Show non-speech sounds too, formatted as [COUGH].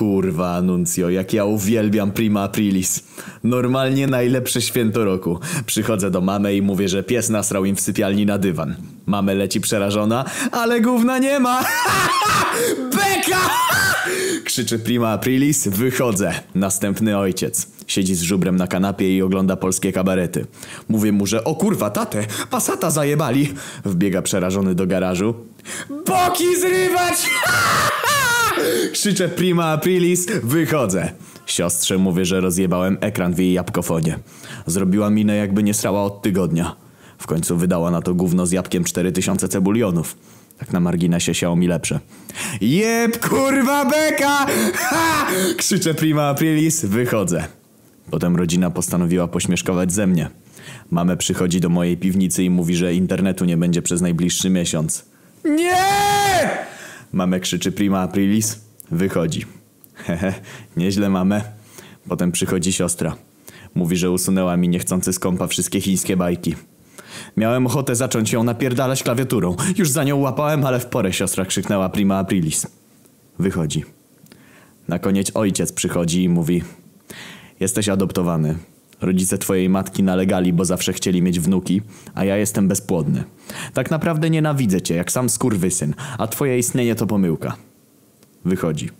Kurwa, Anuncjo, jak ja uwielbiam Prima Aprilis. Normalnie najlepsze święto roku. Przychodzę do mamy i mówię, że pies nasrał im w sypialni na dywan. Mamy leci przerażona, ale gówna nie ma. [LAUGHS] Beka! [LAUGHS] Krzyczy Prima Aprilis, wychodzę. Następny ojciec. Siedzi z żubrem na kanapie i ogląda polskie kabarety. Mówię mu, że o kurwa, tatę, pasata zajebali. Wbiega przerażony do garażu. Boki zrywać! [LAUGHS] Krzyczę Prima Aprilis, wychodzę. Siostrze mówię, że rozjebałem ekran w jej jabłkofonie. Zrobiła minę jakby nie srała od tygodnia. W końcu wydała na to gówno z jabłkiem 4000 cebulionów. Tak na marginesie mi lepsze. Jeb kurwa beka! Ha! Krzyczę Prima Aprilis, wychodzę. Potem rodzina postanowiła pośmieszkować ze mnie. Mamę przychodzi do mojej piwnicy i mówi, że internetu nie będzie przez najbliższy miesiąc. Nie! Mamę krzyczy Prima Aprilis, wychodzi. Hehe, [LAUGHS] nieźle mamę. Potem przychodzi siostra. Mówi, że usunęła mi niechcący z kompa wszystkie chińskie bajki. Miałem ochotę zacząć ją napierdalać klawiaturą. Już za nią łapałem, ale w porę siostra krzyknęła Prima Aprilis. Wychodzi. Na koniec ojciec przychodzi i mówi Jesteś adoptowany. Rodzice twojej matki nalegali, bo zawsze chcieli mieć wnuki, a ja jestem bezpłodny. Tak naprawdę nienawidzę cię, jak sam skurwysyn, a twoje istnienie to pomyłka. Wychodzi.